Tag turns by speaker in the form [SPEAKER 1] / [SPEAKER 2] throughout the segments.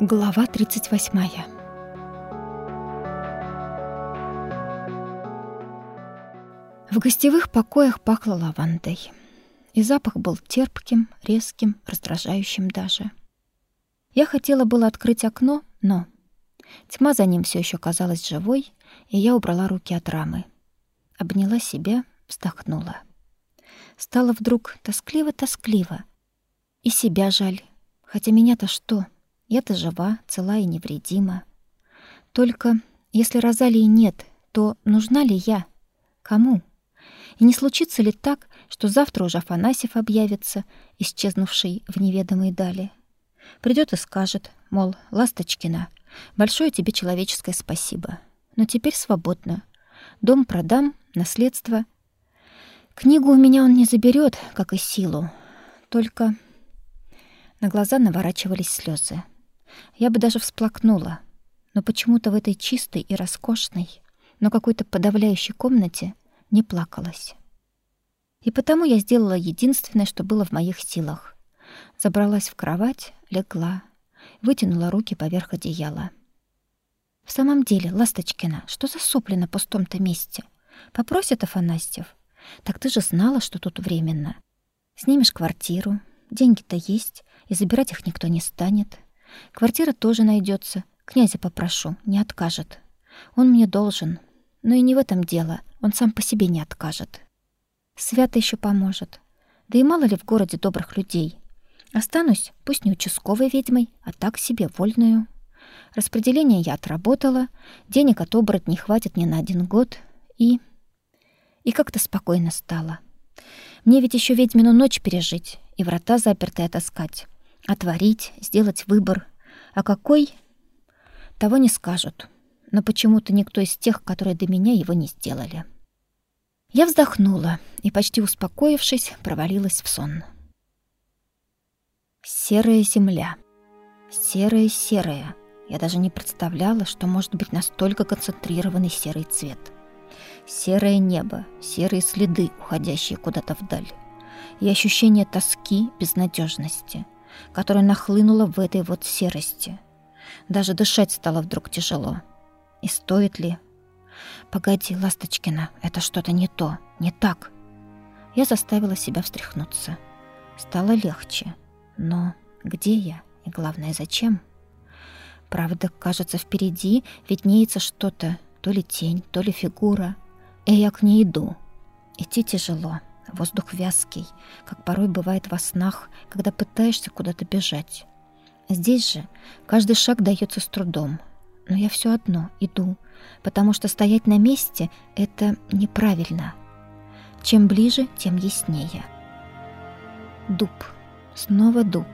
[SPEAKER 1] Глава 38. В гостевых покоях пахло лавандой. И запах был терпким, резким, раздражающим даже. Я хотела было открыть окно, но тьма за ним все еще казалась живой, и я убрала руки от рамы. Обняла себя, вздохнула. Стало вдруг тоскливо-тоскливо. И себя жаль. Хотя меня-то что? — я-то жива, цела и невредима. Только если Розалии нет, то нужна ли я? Кому? И не случится ли так, что завтра уже Афанасьев объявится, исчезнувший в неведомой дали? Придет и скажет, мол, Ласточкина, большое тебе человеческое спасибо. Но теперь свободно. Дом продам, наследство. Книгу у меня он не заберет, как и силу. Только на глаза наворачивались слезы. Я бы даже всплакнула, но почему-то в этой чистой и роскошной, но какой-то подавляющей комнате не плакалась. И потому я сделала единственное, что было в моих силах. Забралась в кровать, легла, вытянула руки поверх одеяла. В самом деле, Ласточкина, что за сопли на пустом-то месте? Попросит Афанасьев. Так ты же знала, что тут временно. Снимешь квартиру, деньги-то есть, и забирать их никто не станет. Квартира тоже найдется. Князя попрошу, не откажет. Он мне должен. Но и не в этом дело. Он сам по себе не откажет. Свято еще поможет. Да и мало ли в городе добрых людей. Останусь, пусть не участковой ведьмой, а так себе вольную. Распределение я отработала, денег от оборот не хватит ни на один год, и... И как-то спокойно стало. Мне ведь еще ведьмину ночь пережить и врата запертые отыскать. Отворить, сделать выбор. А какой? Того не скажут. Но почему-то никто из тех, которые до меня его не сделали. Я вздохнула и, почти успокоившись, провалилась в сон. Серая земля. Серая-серая. Я даже не представляла, что может быть настолько концентрированный серый цвет. Серое небо, серые следы, уходящие куда-то вдаль. И ощущение тоски, безнадежности — которая нахлынула в этой вот серости. Даже дышать стало вдруг тяжело. И стоит ли? Погоди, Ласточкина, это что-то не то, не так. Я заставила себя встряхнуться. Стало легче. Но где я? И главное, зачем? Правда, кажется, впереди виднеется что-то, то ли тень, то ли фигура. И я к ней иду. Идти тяжело. Воздух вязкий, как порой бывает во снах, когда пытаешься куда-то бежать. Здесь же каждый шаг дается с трудом. Но я все одно иду, потому что стоять на месте — это неправильно. Чем ближе, тем яснее. Дуб. Снова дуб.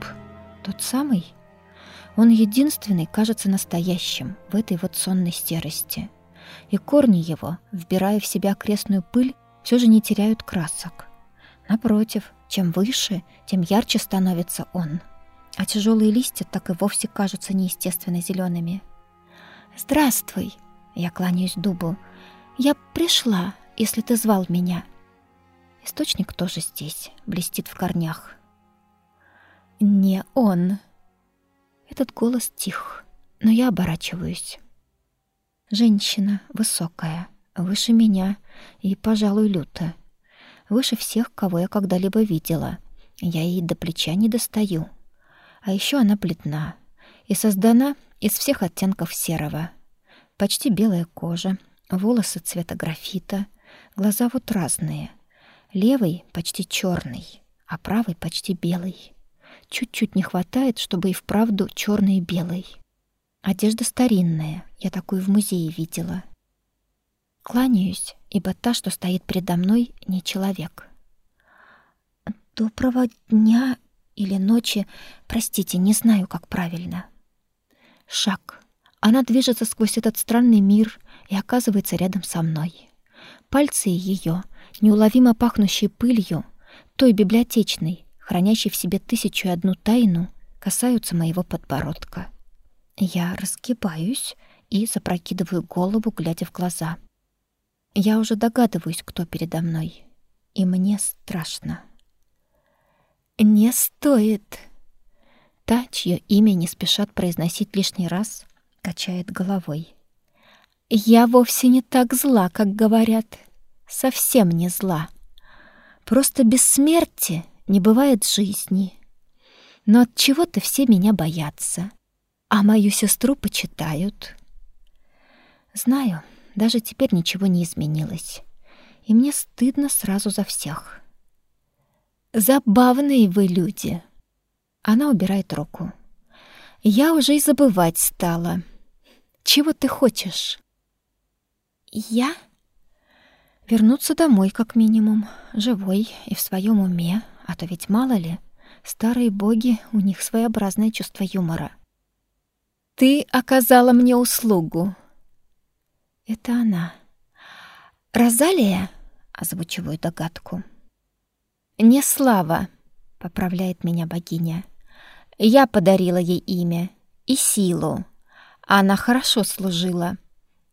[SPEAKER 1] Тот самый? Он единственный кажется настоящим в этой вот сонной серости. И корни его, вбирая в себя окрестную пыль, все же не теряют красок. Напротив, чем выше, тем ярче становится он. А тяжелые листья так и вовсе кажутся неестественно зелеными. «Здравствуй!» — я кланяюсь дубу. «Я пришла, если ты звал меня». Источник тоже здесь, блестит в корнях. «Не он!» Этот голос тих, но я оборачиваюсь. Женщина высокая, выше меня и, пожалуй, лютая выше всех, кого я когда-либо видела. Я ей до плеча не достаю. А еще она бледна и создана из всех оттенков серого. Почти белая кожа, волосы цвета графита, глаза вот разные. Левый почти черный, а правый почти белый. Чуть-чуть не хватает, чтобы и вправду черный и белый. Одежда старинная, я такую в музее видела. Кланяюсь, ибо та, что стоит передо мной, не человек. Доброго дня или ночи, простите, не знаю, как правильно. Шаг. Она движется сквозь этот странный мир и оказывается рядом со мной. Пальцы ее, неуловимо пахнущие пылью, той библиотечной, хранящей в себе тысячу и одну тайну, касаются моего подбородка. Я разгибаюсь и запрокидываю голову, глядя в глаза — я уже догадываюсь, кто передо мной, и мне страшно. «Не стоит!» та, чье имя не спешат произносить лишний раз, качает головой. «Я вовсе не так зла, как говорят. Совсем не зла. Просто без смерти не бывает жизни. Но от чего-то все меня боятся, а мою сестру почитают. Знаю, даже теперь ничего не изменилось, и мне стыдно сразу за всех. Забавные вы люди. Она убирает руку. Я уже и забывать стала. Чего ты хочешь? Я вернуться домой как минимум, живой и в своем уме, а то ведь мало ли, старые боги, у них своеобразное чувство юмора. Ты оказала мне услугу. Это она. Розалия, озвучиваю догадку. Не слава, поправляет меня богиня. Я подарила ей имя и силу. Она хорошо служила.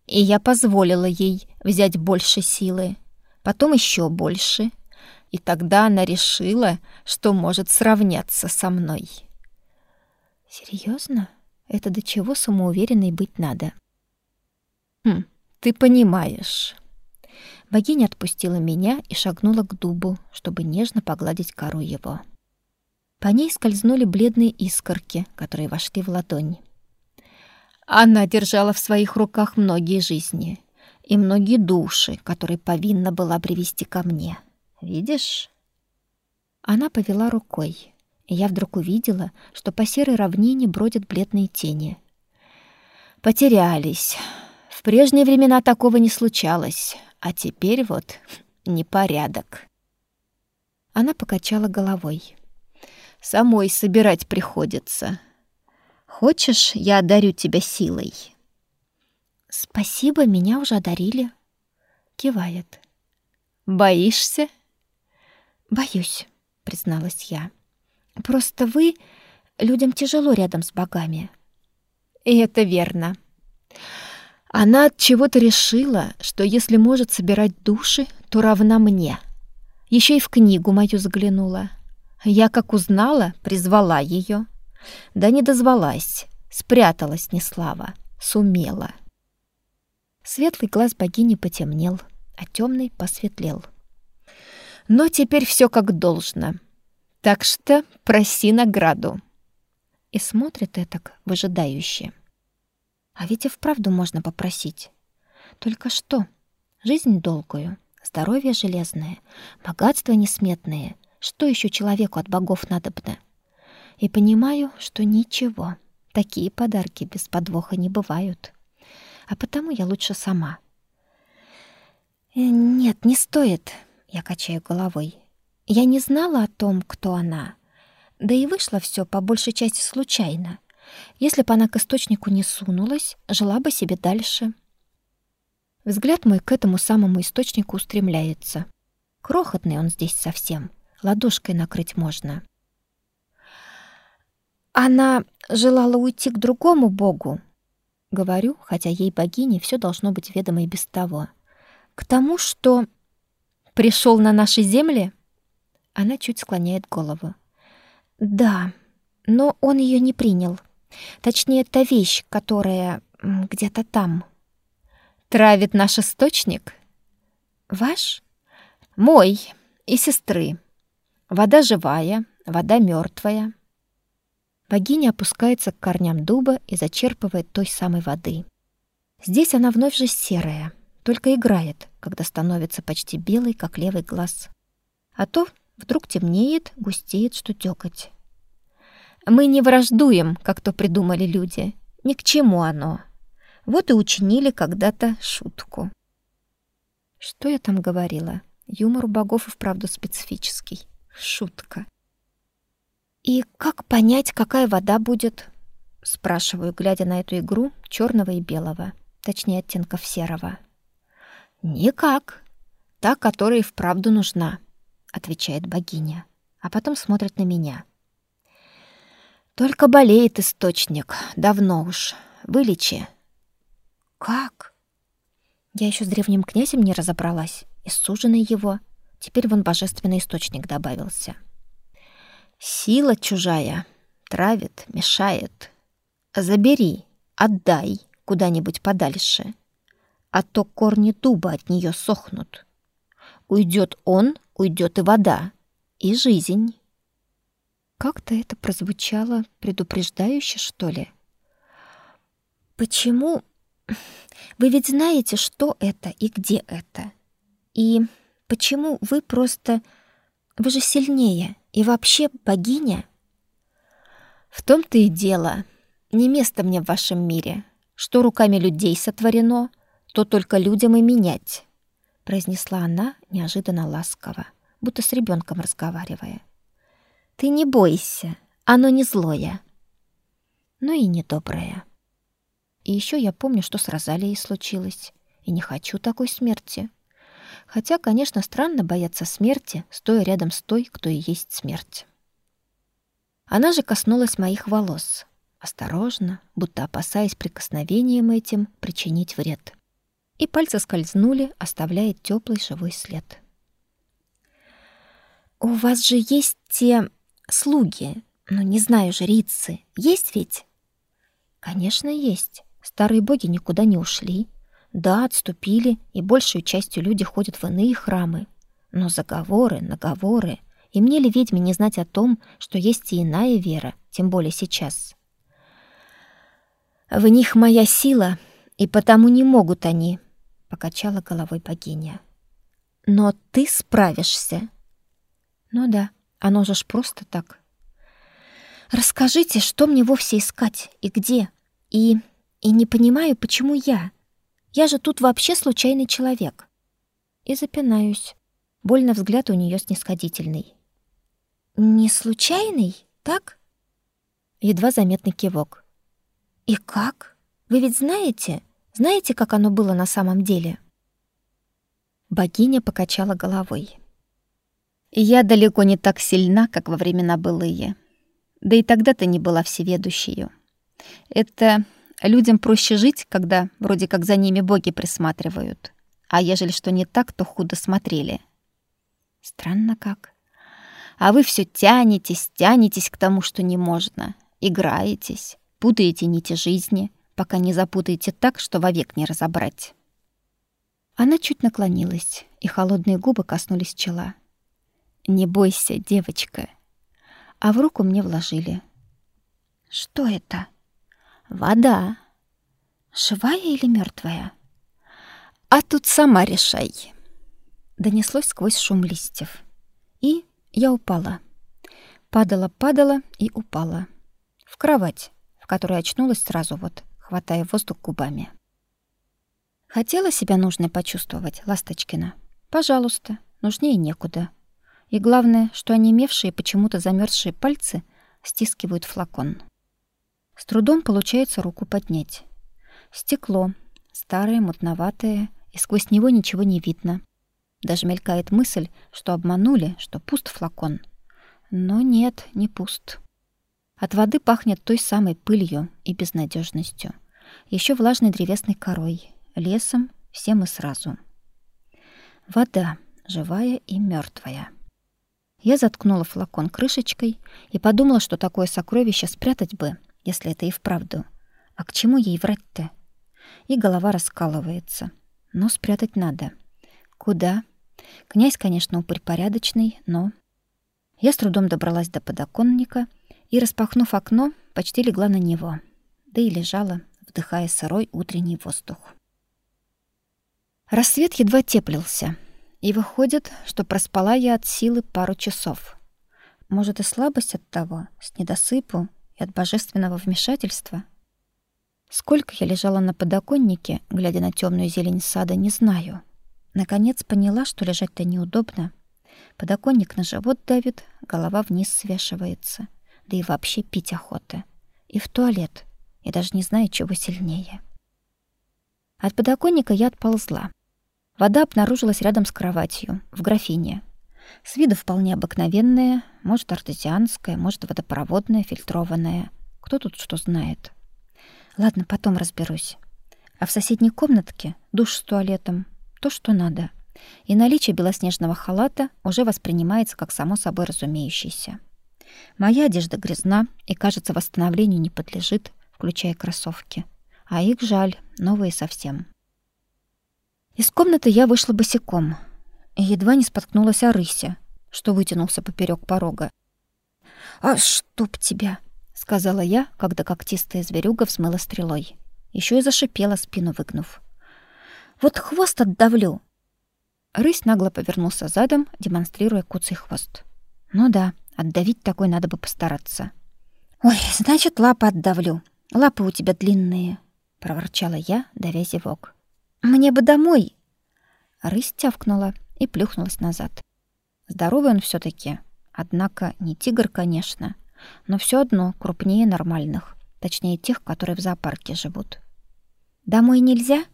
[SPEAKER 1] И я позволила ей взять больше силы, потом еще больше. И тогда она решила, что может сравняться со мной. Серьезно? Это до чего самоуверенной быть надо? Хм, ты понимаешь. Богиня отпустила меня и шагнула к дубу, чтобы нежно погладить кору его. По ней скользнули бледные искорки, которые вошли в ладонь. Она держала в своих руках многие жизни и многие души, которые повинна была привести ко мне. Видишь? Она повела рукой, и я вдруг увидела, что по серой равнине бродят бледные тени. Потерялись. В прежние времена такого не случалось, а теперь вот непорядок. Она покачала головой. Самой собирать приходится. Хочешь, я одарю тебя силой? Спасибо, меня уже одарили. Кивает. Боишься? Боюсь, призналась я. Просто вы людям тяжело рядом с богами. И это верно. Она от чего-то решила, что если может собирать души, то равна мне. Еще и в книгу мою заглянула. Я, как узнала, призвала ее. Да не дозвалась, спряталась неслава, сумела. Светлый глаз богини потемнел, а темный посветлел. Но теперь все как должно. Так что проси награду. И смотрит этак выжидающе. А ведь и вправду можно попросить. Только что? Жизнь долгую, здоровье железное, богатство несметное — что еще человеку от богов надобно? И понимаю, что ничего. Такие подарки без подвоха не бывают. А потому я лучше сама. «Э, «Нет, не стоит», — я качаю головой. «Я не знала о том, кто она. Да и вышло все по большей части случайно. Если бы она к источнику не сунулась, жила бы себе дальше». Взгляд мой к этому самому источнику устремляется. Крохотный он здесь совсем — ладошкой накрыть можно. Она желала уйти к другому богу, говорю, хотя ей богине все должно быть ведомо и без того. К тому, что пришел на наши земли, она чуть склоняет голову. Да, но он ее не принял. Точнее, та вещь, которая где-то там. Травит наш источник? Ваш? Мой и сестры. Вода живая, вода мертвая. Богиня опускается к корням дуба и зачерпывает той самой воды. Здесь она вновь же серая, только играет, когда становится почти белой, как левый глаз. А то вдруг темнеет, густеет, что тёкать. Мы не враждуем, как то придумали люди. Ни к чему оно. Вот и учинили когда-то шутку. Что я там говорила? Юмор у богов и вправду специфический. Шутка. «И как понять, какая вода будет?» Спрашиваю, глядя на эту игру черного и белого, точнее оттенков серого. «Никак. Та, которая и вправду нужна», — отвечает богиня, а потом смотрит на меня. «Только болеет источник. Давно уж. Вылечи». «Как?» Я еще с древним князем не разобралась, и с суженой его — Теперь вон божественный источник добавился. Сила чужая, травит, мешает. Забери, отдай куда-нибудь подальше, а то корни дуба от нее сохнут. Уйдет он, уйдет и вода, и жизнь. Как-то это прозвучало предупреждающе, что ли? Почему? Вы ведь знаете, что это и где это. И почему вы просто... Вы же сильнее и вообще богиня. В том-то и дело. Не место мне в вашем мире. Что руками людей сотворено, то только людям и менять произнесла она неожиданно ласково, будто с ребенком разговаривая. Ты не бойся, оно не злое, но и не доброе. И еще я помню, что с Розалией случилось, и не хочу такой смерти. Хотя, конечно, странно бояться смерти, стоя рядом с той, кто и есть смерть. Она же коснулась моих волос, осторожно, будто опасаясь прикосновением этим причинить вред и пальцы скользнули, оставляя теплый живой след. «У вас же есть те слуги, ну, не знаю, жрицы, есть ведь?» «Конечно, есть. Старые боги никуда не ушли. Да, отступили, и большую частью люди ходят в иные храмы. Но заговоры, наговоры. И мне ли ведьме не знать о том, что есть и иная вера, тем более сейчас?» «В них моя сила, и потому не могут они покачала головой богиня. Но ты справишься. Ну да, оно же ж просто так. Расскажите, что мне вовсе искать и где? И и не понимаю, почему я? Я же тут вообще случайный человек. И запинаюсь. Больно взгляд у нее снисходительный. Не случайный, так? Едва заметный кивок. И как? Вы ведь знаете, знаете, как оно было на самом деле? Богиня покачала головой. Я далеко не так сильна, как во времена былые. Да и тогда ты не была всеведущей. Это людям проще жить, когда вроде как за ними боги присматривают. А ежели что не так, то худо смотрели. Странно как. А вы все тянетесь, тянетесь к тому, что не можно. Играетесь, путаете нити жизни — пока не запутаете так, что вовек не разобрать. Она чуть наклонилась, и холодные губы коснулись чела. «Не бойся, девочка». А в руку мне вложили. «Что это?» «Вода». «Живая или мертвая? «А тут сама решай». Донеслось сквозь шум листьев. И я упала. Падала-падала и упала. В кровать, в которой очнулась сразу вот хватая воздух губами. Хотела себя нужной почувствовать, Ласточкина? Пожалуйста, нужнее некуда. И главное, что онемевшие, почему-то замерзшие пальцы стискивают флакон. С трудом получается руку поднять. Стекло, старое, мутноватое, и сквозь него ничего не видно. Даже мелькает мысль, что обманули, что пуст флакон. Но нет, не пуст. От воды пахнет той самой пылью и безнадежностью еще влажной древесной корой, лесом, всем и сразу. Вода, живая и мертвая. Я заткнула флакон крышечкой и подумала, что такое сокровище спрятать бы, если это и вправду. А к чему ей врать-то? И голова раскалывается. Но спрятать надо. Куда? Князь, конечно, упырь порядочный, но... Я с трудом добралась до подоконника и, распахнув окно, почти легла на него. Да и лежала, вдыхая сырой утренний воздух. Рассвет едва теплился, и выходит, что проспала я от силы пару часов. Может, и слабость от того, с недосыпу и от божественного вмешательства. Сколько я лежала на подоконнике, глядя на темную зелень сада, не знаю. Наконец поняла, что лежать-то неудобно. Подоконник на живот давит, голова вниз свешивается. Да и вообще пить охота. И в туалет — и даже не знаю, чего сильнее. От подоконника я отползла. Вода обнаружилась рядом с кроватью, в графине. С виду вполне обыкновенная, может, артезианская, может, водопроводная, фильтрованная. Кто тут что знает? Ладно, потом разберусь. А в соседней комнатке душ с туалетом. То, что надо. И наличие белоснежного халата уже воспринимается как само собой разумеющееся. Моя одежда грязна и, кажется, восстановлению не подлежит, включая кроссовки. А их жаль, новые совсем. Из комнаты я вышла босиком едва не споткнулась о рысе, что вытянулся поперек порога. «А чтоб тебя!» — сказала я, когда когтистая зверюга взмыла стрелой. Еще и зашипела, спину выгнув. «Вот хвост отдавлю!» Рысь нагло повернулся задом, демонстрируя куцый хвост. «Ну да, отдавить такой надо бы постараться». «Ой, значит, лапы отдавлю. Лапы у тебя длинные», — проворчала я, давя зевок. «Мне бы домой!» Рысь тявкнула и плюхнулась назад. Здоровый он все таки однако не тигр, конечно, но все одно крупнее нормальных, точнее тех, которые в зоопарке живут. «Домой нельзя?»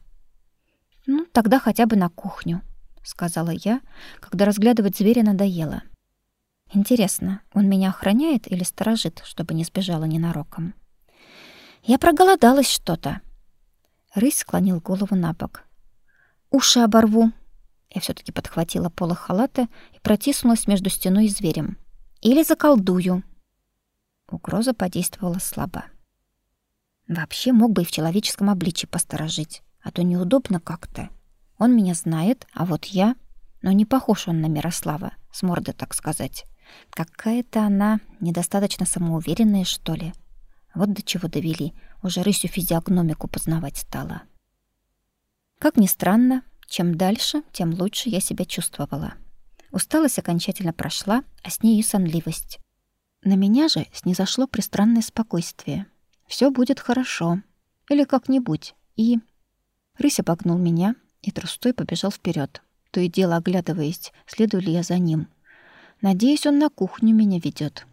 [SPEAKER 1] «Ну, тогда хотя бы на кухню», — сказала я, когда разглядывать зверя надоело. «Интересно, он меня охраняет или сторожит, чтобы не сбежала ненароком?» «Я проголодалась что-то». Рысь склонил голову на бок. «Уши оборву». Я все таки подхватила полы халата и протиснулась между стеной и зверем. «Или заколдую». Угроза подействовала слабо. Вообще мог бы и в человеческом обличье посторожить, а то неудобно как-то. Он меня знает, а вот я... Но не похож он на Мирослава, с морды, так сказать. Какая-то она недостаточно самоуверенная, что ли. Вот до чего довели. Уже рысью физиогномику познавать стала. Как ни странно, чем дальше, тем лучше я себя чувствовала. Усталость окончательно прошла, а с ней и сонливость. На меня же снизошло пристранное спокойствие. Все будет хорошо. Или как-нибудь. И... Рысь обогнул меня и трустой побежал вперед, то и дело оглядываясь, следую ли я за ним. Надеюсь, он на кухню меня ведет.